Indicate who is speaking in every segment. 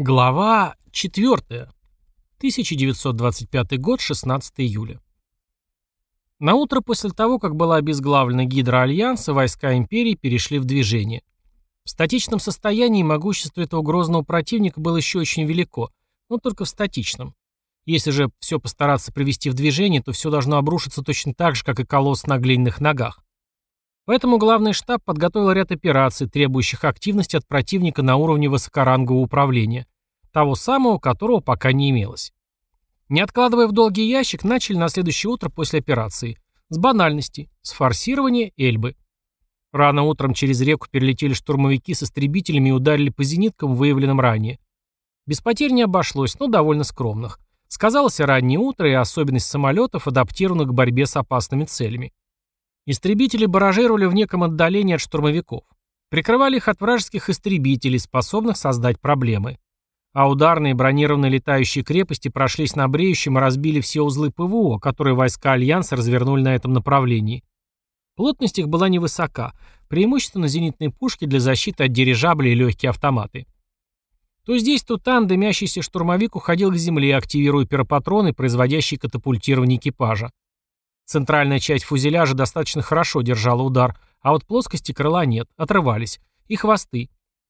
Speaker 1: Глава 4. 1925 год, 16 июля. На утро после того, как была обезглавлена гидра Альянса, войска Империи перешли в движение. В статичном состоянии могущество этого грозного противника было еще очень велико, но только в статичном. Если же все постараться привести в движение, то все должно обрушиться точно так же, как и колосс на глиняных ногах. Поэтому главный штаб подготовил ряд операций, требующих активности от противника на уровне высокорангового управления, того самого, которого пока не имелось. Не откладывая в долгий ящик, начали на следующее утро после операции. С банальности, с форсирования Эльбы. Рано утром через реку перелетели штурмовики с истребителями и ударили по зениткам, выявленным ранее. Без потерь не обошлось, но довольно скромных. Сказалось и раннее утро, и особенность самолетов, адаптированных к борьбе с опасными целями. Истребители баражировали в неком отдалении от штурмовиков. Прикрывали их от вражеских истребителей, способных создать проблемы. А ударные бронированные летающие крепости прошлись на бреющем и разбили все узлы ПВО, которые войска Альянса развернули на этом направлении. Плотность их была невысока, преимущественно зенитные пушки для защиты от дирижаблей и легкие автоматы. То здесь, то там дымящийся штурмовик уходил к земле, активируя пиропатроны, производящие катапультирование экипажа. Центральная часть фюзеляжа достаточно хорошо держала удар, а вот плоскости крыла нет, отрывались. И хвосты.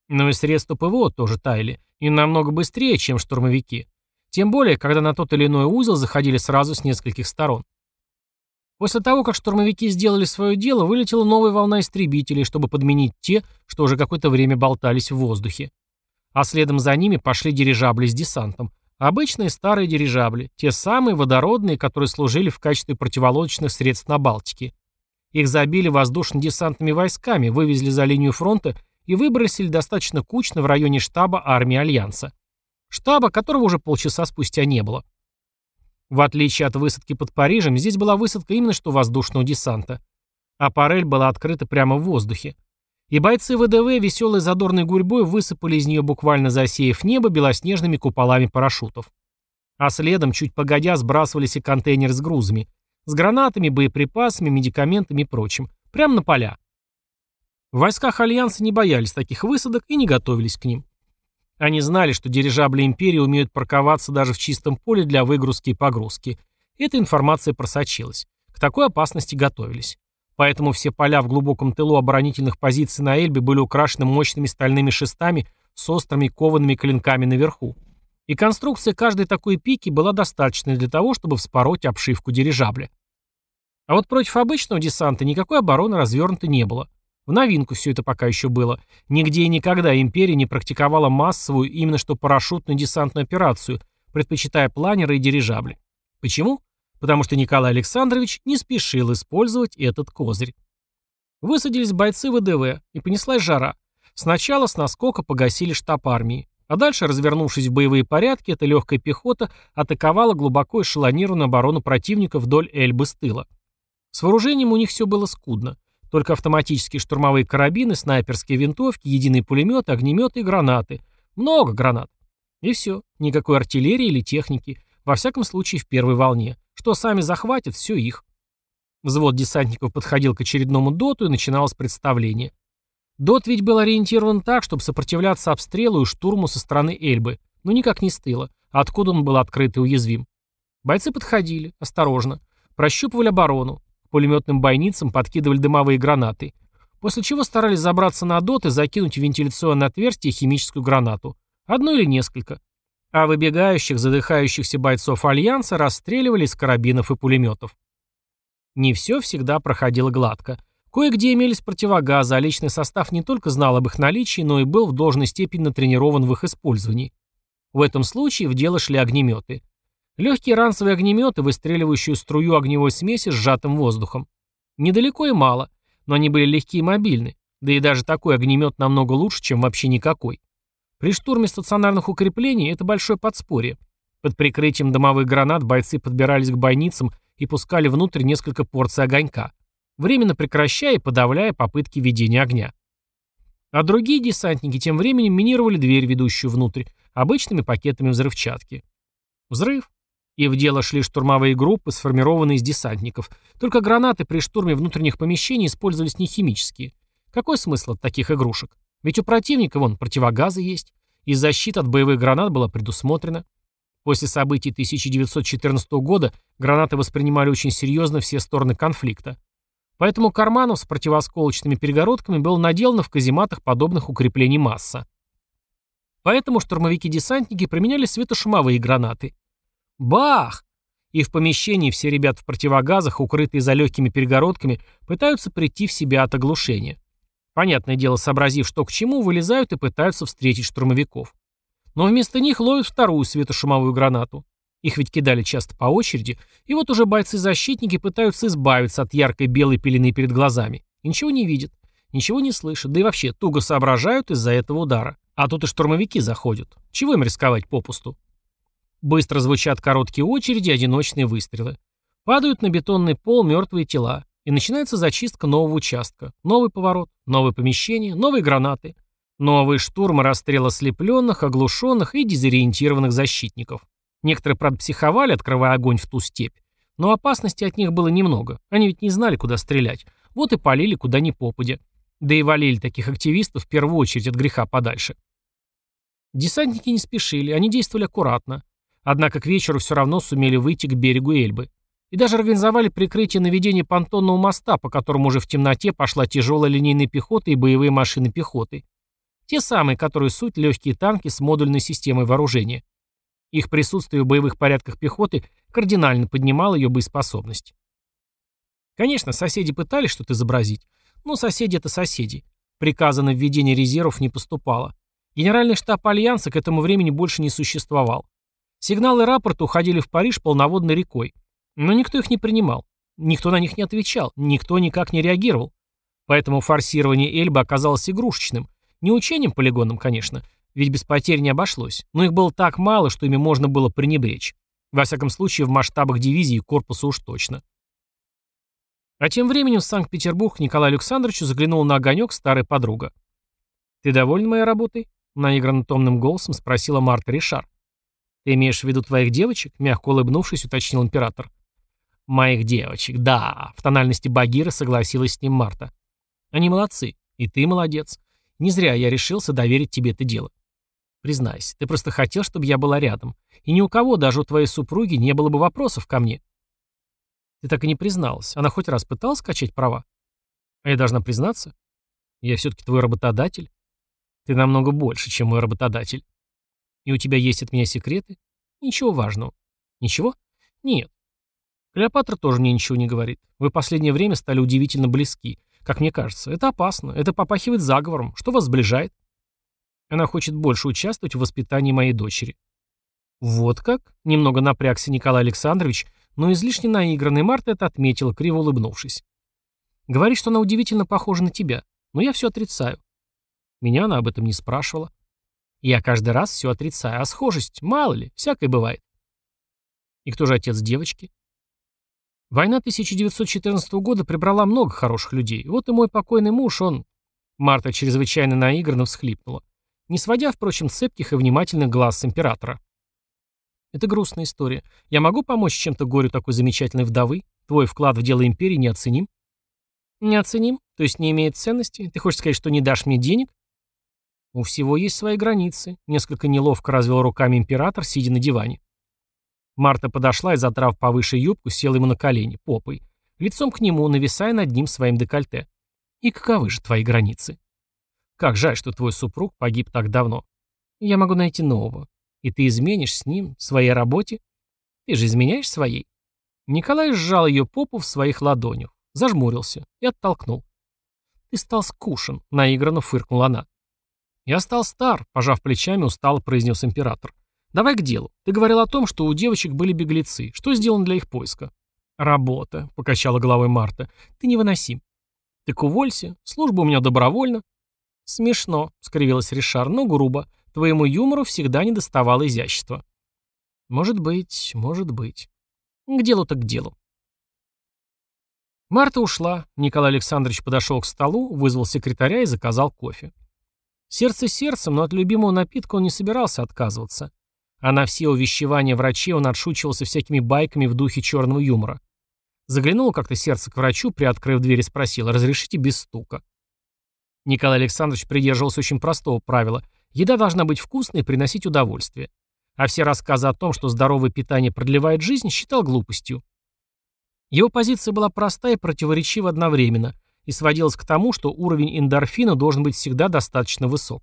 Speaker 1: Но и средства ПВО тоже таяли. И намного быстрее, чем штурмовики. Тем более, когда на тот или иной узел заходили сразу с нескольких сторон. После того, как штурмовики сделали свое дело, вылетела новая волна истребителей, чтобы подменить те, что уже какое-то время болтались в воздухе. А следом за ними пошли дирижабли с десантом. Обычные старые дирижабли, те самые водородные, которые служили в качестве противолодочных средств на Балтике. Их забили воздушно-десантными войсками, вывезли за линию фронта и выбросили достаточно кучно в районе штаба армии Альянса. Штаба, которого уже полчаса спустя не было. В отличие от высадки под Парижем, здесь была высадка именно что воздушного десанта. А парель была открыта прямо в воздухе. И бойцы ВДВ веселой задорной гурьбой высыпали из нее буквально засеяв небо белоснежными куполами парашютов. А следом, чуть погодя, сбрасывались и контейнеры с грузами. С гранатами, боеприпасами, медикаментами и прочим. Прямо на поля. В войсках Альянса не боялись таких высадок и не готовились к ним. Они знали, что дирижабли Империи умеют парковаться даже в чистом поле для выгрузки и погрузки. Эта информация просочилась. К такой опасности готовились. Поэтому все поля в глубоком тылу оборонительных позиций на Эльбе были украшены мощными стальными шестами с острыми коваными клинками наверху. И конструкция каждой такой пики была достаточной для того, чтобы вспороть обшивку дирижабля. А вот против обычного десанта никакой обороны развернуто не было. В новинку все это пока еще было. Нигде и никогда империя не практиковала массовую именно что парашютную десантную операцию, предпочитая планеры и дирижабли. Почему? Потому что Николай Александрович не спешил использовать этот козырь. Высадились бойцы ВДВ, и понеслась жара. Сначала с наскока погасили штаб армии, а дальше, развернувшись в боевые порядки, эта легкая пехота атаковала глубоко эшелонированную оборону противника вдоль Эльбы с тыла. С вооружением у них все было скудно. Только автоматические штурмовые карабины, снайперские винтовки, единые пулеметы, огнеметы и гранаты. Много гранат. И все. Никакой артиллерии или техники. Во всяком случае, в первой волне. Что сами захватят, все их. Взвод десантников подходил к очередному доту и начиналось представление. Дот ведь был ориентирован так, чтобы сопротивляться обстрелу и штурму со стороны Эльбы, но никак не с тыла, откуда он был открыт и уязвим. Бойцы подходили, осторожно, прощупывали оборону, к пулеметным бойницам подкидывали дымовые гранаты, после чего старались забраться на дот и закинуть в вентиляционное отверстие химическую гранату, одну или несколько а выбегающих, задыхающихся бойцов Альянса расстреливали из карабинов и пулеметов. Не все всегда проходило гладко. Кое-где имелись противогазы, а личный состав не только знал об их наличии, но и был в должной степени натренирован в их использовании. В этом случае в дело шли огнеметы. Легкие ранцевые огнеметы, выстреливающие струю огневой смеси с сжатым воздухом. Недалеко и мало, но они были легкие и мобильны, да и даже такой огнемет намного лучше, чем вообще никакой. При штурме стационарных укреплений это большое подспорье. Под прикрытием домовых гранат бойцы подбирались к бойницам и пускали внутрь несколько порций огонька, временно прекращая и подавляя попытки ведения огня. А другие десантники тем временем минировали дверь, ведущую внутрь, обычными пакетами взрывчатки. Взрыв. И в дело шли штурмовые группы, сформированные из десантников. Только гранаты при штурме внутренних помещений использовались не химические. Какой смысл от таких игрушек? Ведь у противника, вон, противогазы есть. и защита от боевых гранат была предусмотрена. После событий 1914 года гранаты воспринимали очень серьезно все стороны конфликта. Поэтому карманов с противосколочными перегородками было наделано в казематах подобных укреплений масса. Поэтому штурмовики-десантники применяли светошумовые гранаты. Бах! И в помещении все ребята в противогазах, укрытые за легкими перегородками, пытаются прийти в себя от оглушения. Понятное дело, сообразив, что к чему, вылезают и пытаются встретить штурмовиков. Но вместо них ловят вторую светошумовую гранату. Их ведь кидали часто по очереди, и вот уже бойцы-защитники пытаются избавиться от яркой белой пелены перед глазами. И ничего не видят, ничего не слышат, да и вообще туго соображают из-за этого удара. А тут и штурмовики заходят. Чего им рисковать попусту? Быстро звучат короткие очереди, одиночные выстрелы. Падают на бетонный пол мертвые тела. И начинается зачистка нового участка. Новый поворот, новое помещение, новые гранаты. Новые штурмы расстрел ослепленных, оглушенных и дезориентированных защитников. Некоторые, правда, психовали, открывая огонь в ту степь. Но опасности от них было немного. Они ведь не знали, куда стрелять. Вот и полили куда ни попадя. Да и валили таких активистов в первую очередь от греха подальше. Десантники не спешили, они действовали аккуратно. Однако к вечеру все равно сумели выйти к берегу Эльбы и даже организовали прикрытие наведения понтонного моста, по которому уже в темноте пошла тяжелая линейная пехота и боевые машины пехоты. Те самые, которые суть легкие танки с модульной системой вооружения. Их присутствие в боевых порядках пехоты кардинально поднимало ее боеспособность. Конечно, соседи пытались что-то изобразить, но соседи это соседи. Приказа на введение резервов не поступало. Генеральный штаб Альянса к этому времени больше не существовал. Сигналы рапорта уходили в Париж полноводной рекой. Но никто их не принимал. Никто на них не отвечал. Никто никак не реагировал. Поэтому форсирование Эльбы оказалось игрушечным. Не учением полигонным, конечно, ведь без потерь не обошлось. Но их было так мало, что ими можно было пренебречь. Во всяком случае, в масштабах дивизии и корпуса уж точно. А тем временем в Санкт-Петербург Николай Александровичу заглянул на огонек старая подруга. «Ты доволен моей работой?» — наигранно томным голосом спросила Марта Ришар. «Ты имеешь в виду твоих девочек?» — мягко улыбнувшись, уточнил император. «Моих девочек, да», — в тональности Багира согласилась с ним Марта. «Они молодцы, и ты молодец. Не зря я решился доверить тебе это дело. Признайся, ты просто хотел, чтобы я была рядом, и ни у кого, даже у твоей супруги, не было бы вопросов ко мне». Ты так и не призналась. Она хоть раз пыталась скачать права? А я должна признаться? Я все-таки твой работодатель. Ты намного больше, чем мой работодатель. И у тебя есть от меня секреты? Ничего важного. Ничего? Нет. Клеопатра тоже мне ничего не говорит. Вы последнее время стали удивительно близки. Как мне кажется, это опасно. Это попахивает заговором. Что вас сближает? Она хочет больше участвовать в воспитании моей дочери. Вот как? Немного напрягся Николай Александрович, но излишне наигранный Марта это отметила, криво улыбнувшись. Говорит, что она удивительно похожа на тебя, но я все отрицаю. Меня она об этом не спрашивала. Я каждый раз все отрицаю, а схожесть, мало ли, всякое бывает. И кто же отец девочки? Война 1914 года прибрала много хороших людей. Вот и мой покойный муж, он... Марта чрезвычайно наигранно всхлипнула, не сводя, впрочем, цепких и внимательных глаз с императора. Это грустная история. Я могу помочь чем-то горю такой замечательной вдовы? Твой вклад в дело империи неоценим? Неоценим? То есть не имеет ценности? Ты хочешь сказать, что не дашь мне денег? У всего есть свои границы. Несколько неловко развел руками император, сидя на диване. Марта подошла и, задрав повыше юбку, села ему на колени, попой, лицом к нему, нависая над ним своим декольте. И каковы же твои границы? Как жаль, что твой супруг погиб так давно. Я могу найти нового. И ты изменишь с ним, своей работе? Ты же изменяешь своей. Николай сжал ее попу в своих ладонях, зажмурился и оттолкнул. «Ты стал скушен», — наигранно фыркнула она. «Я стал стар», — пожав плечами, устало произнес император. Давай к делу. Ты говорил о том, что у девочек были беглецы. Что сделано для их поиска? Работа, покачала головой Марта. Ты невыносим. Так уволься. Служба у меня добровольно. Смешно, скривилась Ришар, но грубо. Твоему юмору всегда не доставало изящества. Может быть, может быть. К делу так к делу. Марта ушла. Николай Александрович подошел к столу, вызвал секретаря и заказал кофе. Сердце сердцем, но от любимого напитка он не собирался отказываться. А на все увещевания врачей он отшучивался всякими байками в духе черного юмора. Заглянул как-то сердце к врачу, приоткрыв дверь и спросил, разрешите без стука. Николай Александрович придерживался очень простого правила. Еда должна быть вкусной и приносить удовольствие. А все рассказы о том, что здоровое питание продлевает жизнь, считал глупостью. Его позиция была проста и противоречива одновременно и сводилась к тому, что уровень эндорфина должен быть всегда достаточно высок.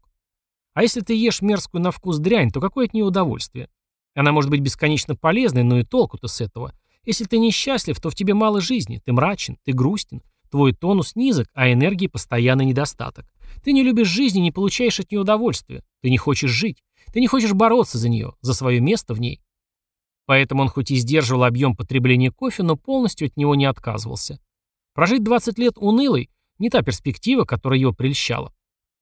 Speaker 1: А если ты ешь мерзкую на вкус дрянь, то какое от нее удовольствие? Она может быть бесконечно полезной, но и толку-то с этого. Если ты несчастлив, то в тебе мало жизни, ты мрачен, ты грустен, твой тонус низок, а энергии постоянно недостаток. Ты не любишь жизнь и не получаешь от нее удовольствия. Ты не хочешь жить. Ты не хочешь бороться за нее, за свое место в ней. Поэтому он хоть и сдерживал объем потребления кофе, но полностью от него не отказывался. Прожить 20 лет унылой – не та перспектива, которая его прельщала.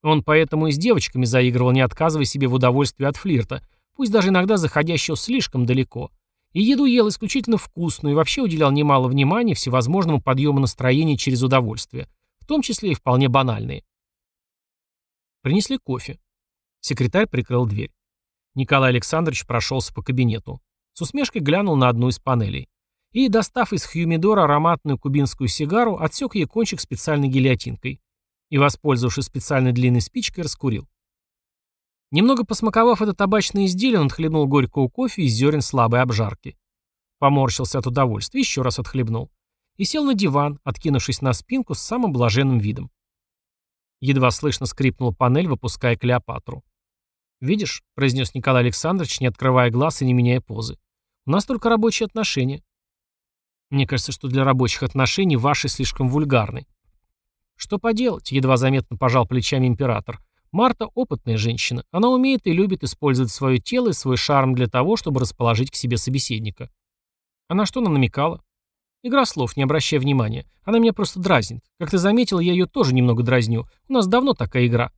Speaker 1: Он поэтому и с девочками заигрывал, не отказывая себе в удовольствии от флирта, пусть даже иногда заходящего слишком далеко. И еду ел исключительно вкусную и вообще уделял немало внимания всевозможному подъему настроения через удовольствие, в том числе и вполне банальные. Принесли кофе. Секретарь прикрыл дверь. Николай Александрович прошелся по кабинету. С усмешкой глянул на одну из панелей. И, достав из хьюмидора ароматную кубинскую сигару, отсек ей кончик специальной гильотинкой. И, воспользовавшись специальной длинной спичкой, раскурил. Немного посмаковав это табачное изделие, он отхлебнул горького кофе из зерен слабой обжарки. Поморщился от удовольствия, еще раз отхлебнул. И сел на диван, откинувшись на спинку с самым блаженным видом. Едва слышно скрипнула панель, выпуская Клеопатру. «Видишь», — произнес Николай Александрович, не открывая глаз и не меняя позы, — «у нас только рабочие отношения». «Мне кажется, что для рабочих отношений ваши слишком вульгарны». «Что поделать?» — едва заметно пожал плечами император. Марта опытная женщина. Она умеет и любит использовать свое тело и свой шарм для того, чтобы расположить к себе собеседника. А на что она намекала? Игра слов, не обращая внимания. Она меня просто дразнит. Как ты заметил, я ее тоже немного дразню. У нас давно такая игра.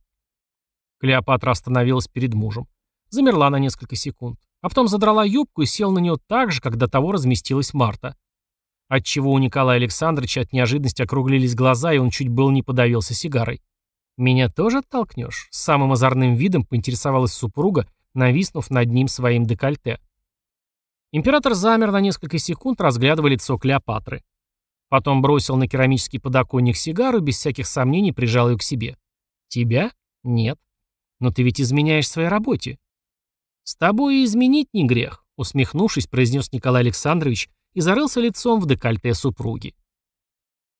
Speaker 1: Клеопатра остановилась перед мужем. Замерла на несколько секунд. А потом задрала юбку и села на нее так же, как до того разместилась Марта. Отчего у Николая Александровича от неожиданности округлились глаза, и он чуть было не подавился сигарой. «Меня тоже оттолкнешь?» Самым озорным видом поинтересовалась супруга, нависнув над ним своим декольте. Император замер на несколько секунд, разглядывая лицо Клеопатры. Потом бросил на керамический подоконник сигару без всяких сомнений прижал ее к себе. «Тебя? Нет. Но ты ведь изменяешь своей работе». «С тобой и изменить не грех», усмехнувшись, произнес Николай Александрович и зарылся лицом в декольте супруги.